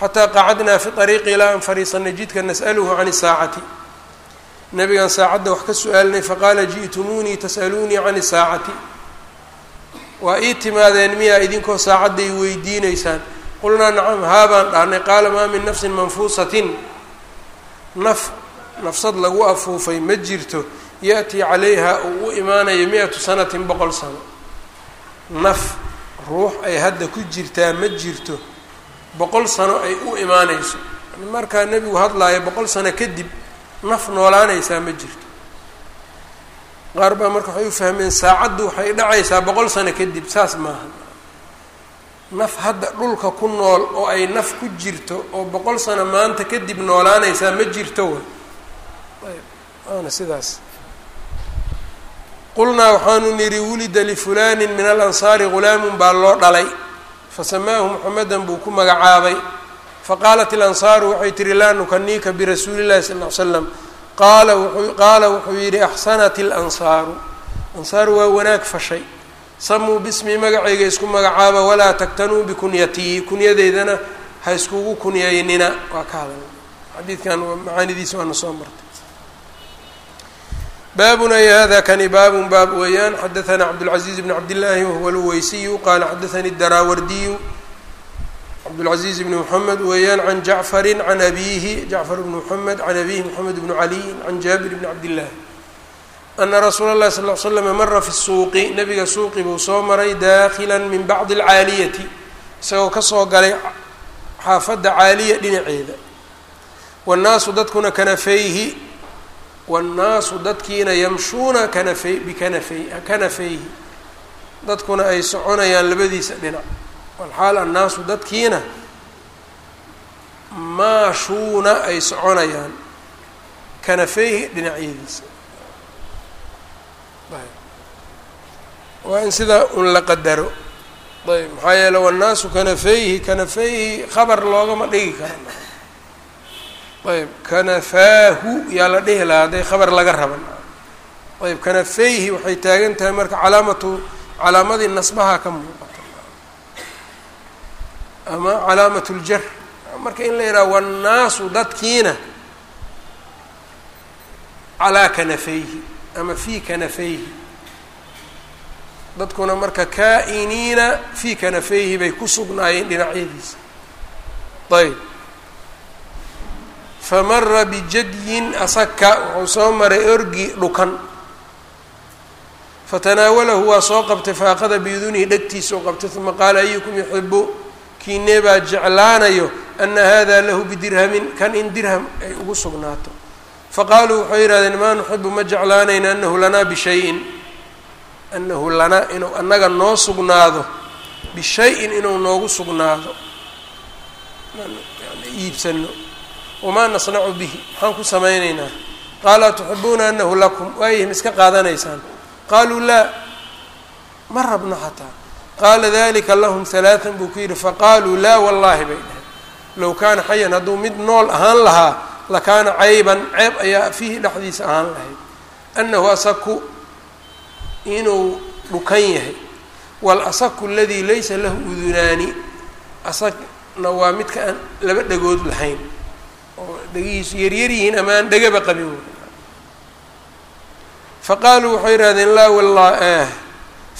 xataa qacadnaa fi ariiqi ilaa an fariisanay jidka nas'aluhu can isaacati nabigan saacadda wax ka su'aalinay faqaala ji'tumuunii tas'aluunii can isaacati waa ii timaadeen miyaa idinkoo saacadday weydiineysaan qulnaa nacam haabaan dhahnay qaala maa min nafsin manfuusatin. Naf nafsad lagu afuufay ma jirto ya-tii calayha uu u imaanayo mi-atu sanatin boqol sano. Naf ruux ay hadda ku jirtaa ma jirto boqol sano ay u imaanayso. Markaa nebigu hadlaayo boqol sano kadib naf noolaanaysaa ma jirto. Qaar baa marka waxay u fahmeen saacaddu waxay dhacaysaa boqol sano kadib saas maaha naf hadda dhulka ku nool oo ay naf ku jirto oo boqol sano maanta kadib noolaanaysaa ma jirto way waana sidaas. Qulnaa waxaanu nidhi wulida lifulaani min alansaari ghulaamun baa loo dhalay. Fasamaahu muxamedan buu ku magacaabay. Faqaalat ilansaaru waxay tihi laa nukaniika birasuuli llahi sal ly slam qaala wuxuu yidhi axsanat ilansaaru ansaaru waa wanaag fashay samuu bismii magacayga isku magacaaba walaa taktanuu bikunyatii kunyadeydana ha iskugu kunyaynina waa ka hadalna xadiidkan macaanidiisa waana soo martay baabun ay hada kani baabun baab weeyaan xadaثna cabdالcaزiiz bn cabdالlahi wahuwa lweysiyu qala xadaثani daraawardiyu cabdالcaزiiz bn mحamed weeyaan can jacfari can abihi jacfar bn mحamed can abihi mxamed bn caliyi can jaabir bn cabdالlah ana rasuula اllahi sal l slam mara fi suuqi nabiga suuqi buu soo maray daakila min bacdi alcaaliyati isagoo ka soo galay xaafadda caaliya dhinaceeda. Wannaasu dadkuna kanafayhi wannaasu dadkiina yamshuuna kanafay bikanafay kanafayhi. Dadkuna ay soconayaan labadiisa dhinac. Walxaal annaasu dadkiina maashuuna ay soconayaan kanafayhi dhinacyadiisa waa in sidaa un la qadaro. Ayb maxaa yeele wannaasu kanafeyhi kanafeyhi khabar loogama dhigi kara ayb kanafaahu yaa la dhihi lahaa hadday khabar laga raban ayb kanafeyhi waxay taagan tahay marka calaamatu calaamadii nasbaha ka muuqata. Ama calaamat ljar marka in la yidhaha wannaasu dadkiina calaa kanafeyhi ama fii kanafeyhi dadkuna marka kaa-iniina fii kanafeyhi bay ku sugnaayeen dhinacyadiisa. Ayb. Famara bijadyin asaka wuxuu soo maray orgi dhukan. Fatanaawalahu waa soo qabtay faaqada biidunihi dhegtiisa u qabtay uma qaala ayukum yuxibu kiinee baa jeclaanayo ana hada lahu bidirhamin kan in dirham ay ugu sugnaato. Faqaaluu waxay yihahdeen maa nuxibu ma jeclaanayna anahu lanaa bishayin anahu lanaa inuu annaga noo sugnaado bishay-in inuu noogu sugnaado iibsano wamaa nasnacu bihi maxaan ku samaynaynaa qaala tuxibuuna anahu lakum waayihin iska qaadanaysaan qaaluu laa ma rabno xataa qaala dalika lahum halaatan buu ku yidhi faqaaluu laa wallaahi bay dhaheen low kaana xayan hadduu mid nool ahaan lahaa lakaana cayban ceeb ayaa fiihi dhexdiisa ahaan lahayd annahu asaku inuu dhukan yahay. Walasaku aladii laysa lahu udunaani asagna waa midka aan laba dhegood lahayn. Oo dhegihiisu yaryar yihiin ama aan dhegaba qabin. Faqaaluu waxay yihahdeen laa wallah ah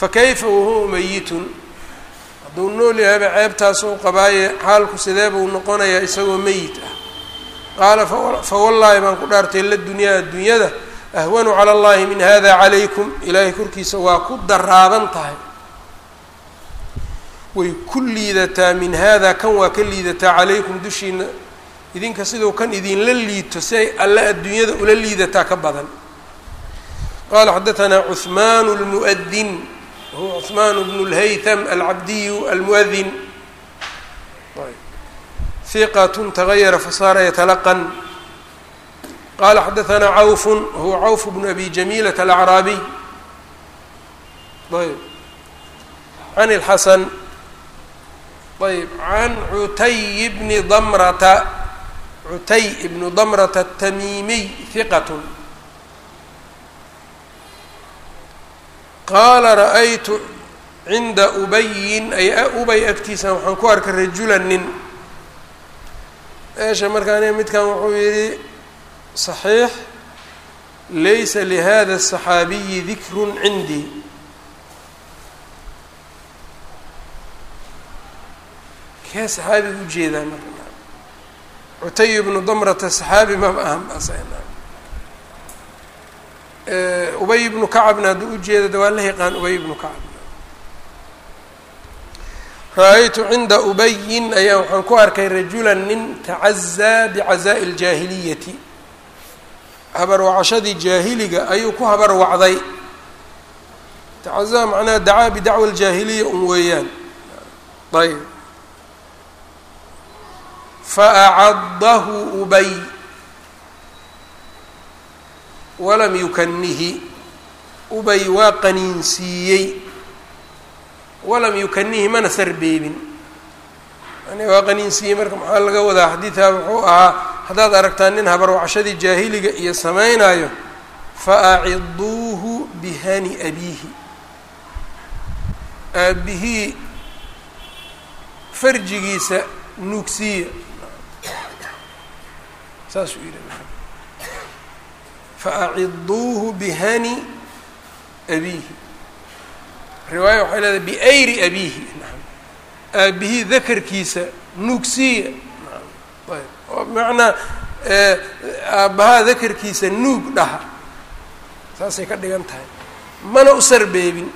fakayfa wahuwa mayitun? Hadduu nool yahayba ceebtaasuu qabaaye xaalku sidee buu noqonayaa isagoo meyit ah. Qaala fawallaahi baan ku dhaartay la dunyaa addunyada ahwanu cala allahi min hada calaykum ilaahay korkiisa waa ku daraaban tahay way ku liidataa min hada kan waa ka liidataa calaykum dushiina idinka siduu kan idinla liito si ay alle adduunyada ula liidataa ka badan qala xadaثna cثman الmؤdin huwa cثman bn اlhaytm alcabdiyu almuؤdin ثiqat تغayra fasaara ytlaqn qala xadaanaa cawf huwa cawf bnu abi jamiilat alacraabiy ayb an اlxasan ayb an cutay bni damrata cutay ibnu damrata atamiimiy hiqat qaala ra'aytu cinda ubayin ay ubay agtiisa waxaan ku arkay rajulan nin meesha markaan midkan wuxuu yidhi صaxiix laysa lihada الصaxaabiyi dikrun cindii kee saxaabiga ujeedaa marka cutay bnu damrata saxaabi maba ahan ubay ibnu kacabna hadduu ujeeda de waa la yaqaan ubay ibnu kacab ra-aytu cinda ubayin ayaa waxaan ku arkay rajulan nin tacazaa bicazaa'i اljaahiliyati habarwacashadii jaahiliga ayuu ku habarwacday. Tacazaa macnaha dacaa bidacwa aljaahiliya un weeyaan. Ayb faacadahu ubay. Walam yukanihi ubay waa qaniinsiiyey. Walam yukanihi mana sarbeebin. Yani waa qaniinsiiyey marka maxaa laga wadaa? Xadiidkaa wuxuu ahaa haddaad aragtaan nin habarwacshadii jaahiliga iyo samaynayo faaciduuhu bihani abiihi. Aabihii farjigiisa nuugsiiya. Saasuu yidhi faaciduuhu bihani abiihi. Riwaaya waxay leedahay biayri abiihi. Aabihii dakarkiisa nuugsiiya. Ayb oo bimacnaa aabbahaa dakarkiisa nuug dhaha. Saasay ka dhigan tahay. Mana u sarbeebin.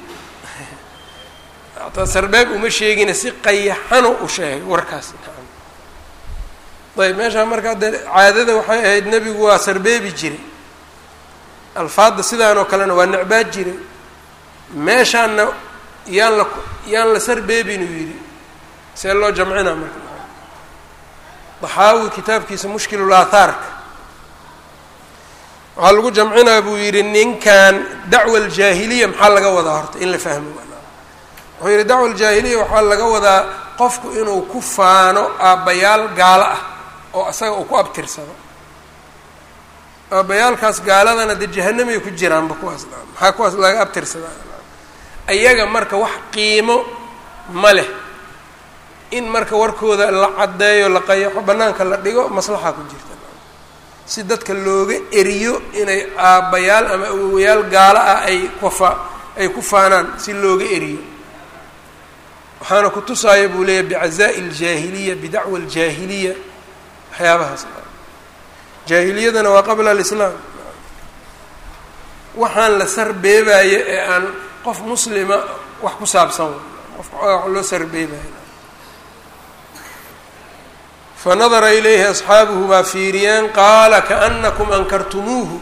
Ataa sarbeeb uma sheegina si qayaxano u sheegay warkaas. Ayb meeshaa marka hadde caadada waxay ahayd nebigu waa sarbeebi jiray. Alfaadda sidaanoo kalena waa necbaad jiray. Meeshaanna yaan la yaan la sarbeebin uu yidhi. See loo jamcinaa marka daxaawi kitaabkiisa mushkilul aathaarka waxaa lagu jamcinaa buu yidhi ninkan dacwa aljaahiliya maxaa laga wadaa horta? In la fahmo wuxuu yihi dacwa aljaahiliya waxaa laga wadaa qofku inuu ku faano aabbayaal gaalo ah oo isaga uu ku abtirsado. Aabbayaalkaas gaaladana dee jahanamay ku jiraanba kuwaas maxaa kuwaas laga abtirsadaa? Ayaga marka wax qiimo ma leh in marka warkooda la caddeeyo la qayaxo bannaanka la dhigo maslaxa ku jirta. Si dadka looga eriyo inay aabbayaal ama awowayaal gaalo ah ay kufa ay ku faanaan si looga eriyo. Waxaana ku tusaaya buu leeyahy bicazaa'i aljaahiliya bidacwa aljaahiliya waxyaabahaas. Jaahiliyadana waa qabla alislaam. Waxaan la sarbeebaayo ee aan qof muslima wax ku saabsan wax loo sarbeebaayo fanadara ilayhi asxaabuhu baa fiiriyeen. Qaala kaanakum ankartumuuhu.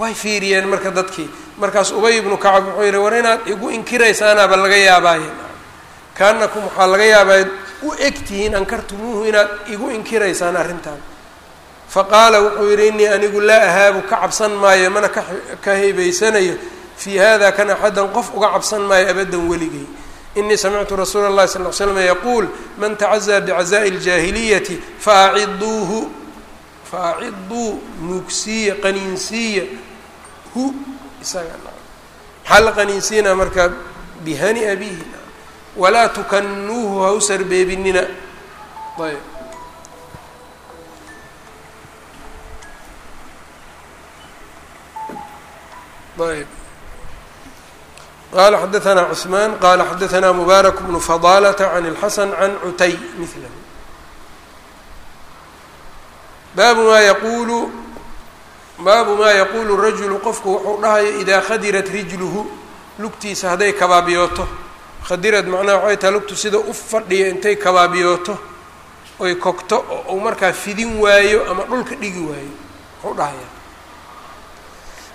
Way fiiriyeen marka dadkii. Markaas ubay ibnu kacab wuxuu yihi war inaad igu inkiraysaanaaba laga yaabaaye. Kaanakum waxaa laga yaabaa u egtihiin ankartumuuhu inaad igu inkiraysaan arrintan. Faqaala wuxuu yidhi innii anigu laa ahaabu ka cabsan maayo mana ka haybaysanayo fii hada kan axaddan qof uga cabsan maayo abaddan weligay inii samictu rasuula اllahi sal ly slam yaquul man tacazaa bicazaa'i اljaahiliyati faaciduuhu faaciduu nuugsiiya qaniinsiiya hu isaga maxaa la qaniinsiinaa bihani abihi walaa tukanuuhu ha u sarbeebinina ayb ayb qala xadaثna cثman qala xadaثna mubaarak bnu fadalة can اlxasan can cutay mثlah baabu ma yaqulu baabu maa yaquulu rajulu qofku wuxuu dhahayo idaa khadirat rijluhu lugtiisa hadday kabaabiyooto khadirad macnaha waxay tahay lugtu sida u fadhiya intay kabaabiyooto oy kogto oo uu markaa fidin waayo ama dhulka dhigi waayo wuxuu dhahaya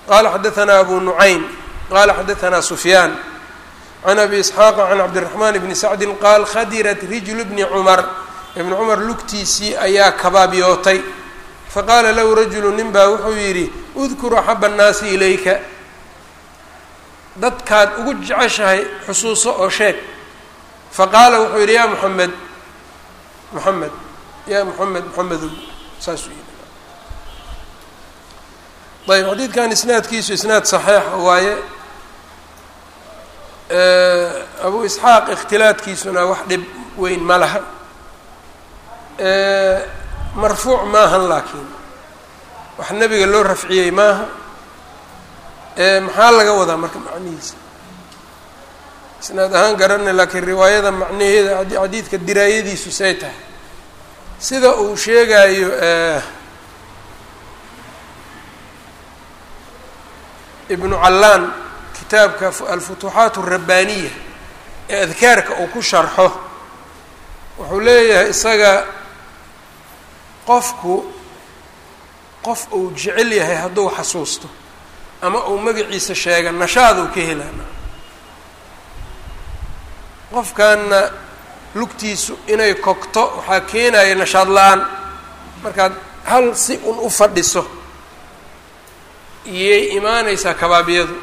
qala xadaثna abu nucaym qala xadaثna sufyaan can abi isxaaqa can cabdiraxmaan bni sacdi qaal khadirat rijlu bni cumar ibni cumar lugtiisii ayaa kabaabyootay faqaala lahu rajulu nin baa wuxuu yidhi udkur axaba annaasi ilayka dadkaad ugu jeceshahay xusuuso oo sheeg faqaala wuxuu yidhi yaa muxamed muxamed yaa muxamed muxamedow saasuu yidhi ayb xadiidkan isnaadkiisu isnaad saxiixa waaye abu isxaaq ikhtilaadkiisuna wax dhib weyn ma laha. Marfuuc maahan laakiin. Wax nebiga loo rafciyey maaha. Maxaa laga wadaa marka macnihiisa? Isnaad ahaan garanay laakiin riwaayada macnaheeda xadiidka diraayadiisu say tahay. Sida uu sheegayo ibnu callaan kitaabka alfutuuxaat alrabbaaniya ee adkaarka uu ku sharxo wuxuu leeyahay isaga qofku qof uu jecel yahay hadduu xasuusto ama uu magaciisa sheega nashaaduu ka helana qofkanna lugtiisu inay kogto waxaa keenaya nashaad la'aan. Markaad hal si un u fadhiso iyay imaanaysaa kabaabiyadu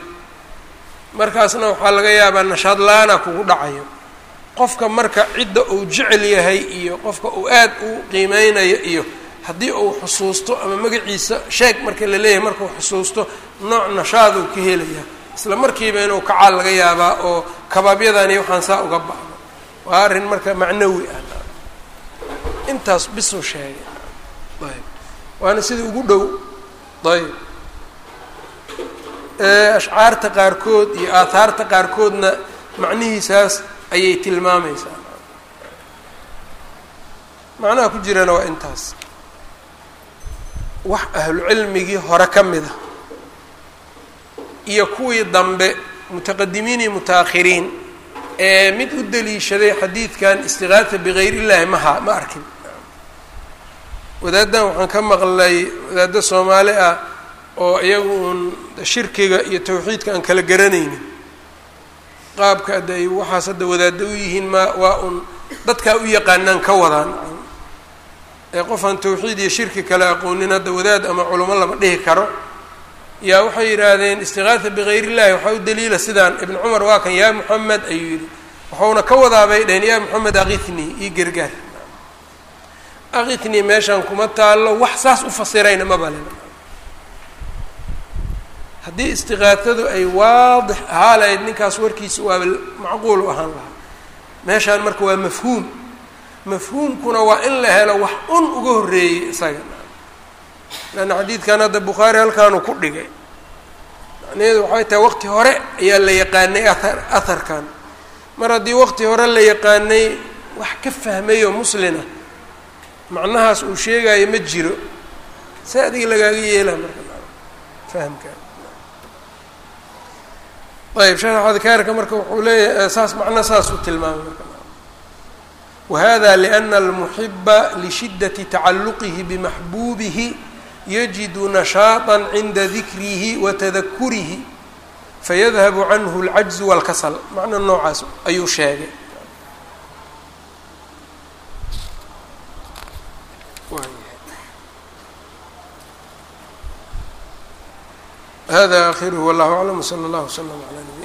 markaasna waxaa laga yaabaa nashaad la'aana kugu dhacayo. Qofka marka cidda uu jecel yahay iyo qofka uu aad u qiimeynayo iyo haddii uu xusuusto ama magaciisa sheeg marka la leeyahay markuu xusuusto nooc nashaaduu ka helaya. Isla markiiba inuu kacaa laga yaabaa oo kabaabyadani waxaan saa uga bacdo waa arrin marka macnawi ah. Intaas bisuu sheegay. Ayb waana sidii ugu dhow. Ayb ashcaarta qaarkood iyo aathaarta qaarkoodna macnihiisaas ayay tilmaamaysaa. Macnaha ku jirana waa intaas. Wax ahlucilmigii hore ka mid a iyo kuwii dambe mutaqadimiin iyo mutaahiriin ee mid u daliishaday xadiidkan istiqaata bigayr illaahi maha ma arkin. Wadaaddan waxaan ka maqlay wadaaddo soomaali ah oo iyagu uun shirkiga iyo tawxiidka aan kala garanaynin. Qaabka hadda ay waxaas hadda wadaaddo u yihiin ma waa un dadkaa u yaqaanaan ka wadaan. Ee qofaan tawxiid iyo shirki kale aqoonin hadda wadaad ama culamo lama dhihi karo. Yaa waxay yidhaahdeen istiqaata bigayr illahi waxaa u daliila sidaan ibn cumar waa kan yaa muxamed ayuu yidhi. Waxauna ka wadaa bay dhaheen yaa moxamed akithnii io gargaar. Akithnii meeshaan kuma taallo wax saas u fasirayna ma balen haddii istiqaatadu ay waadix ahaa lahayd ninkaas warkiisa waaba macquul u ahaan lahaa. Meeshaan marka waa mafhuum. Mafhuumkuna waa in la helo wax un uga horreeyey isaga. Leanna xadiidkan hadda bukhaari halkaanuu ku dhigay. Macnaheedu waxay tahay waqti hore ayaa la yaqaanay athar atharkan. Mar haddii waqti hore la yaqaanay wax ka fahmayo muslina macnahaas uu sheegayo ma jiro. Se adiga lagaaga yeelaa marka fahamkaa ayb sheekh adkaarka marka wuxuu leeyahay saas macno saas u tilmaamay marka wahada liأna almuxiba lishidaةi tacalluqihi bimaxbuubihi yajidu nashaaطa cinda dikrihi wa tadakurihi fayadhabu canhu اlcajzu wاlkasal macno noocaas ayuu sheegay hada akhiruhu wallah aclam wsala allah wslam cla nabi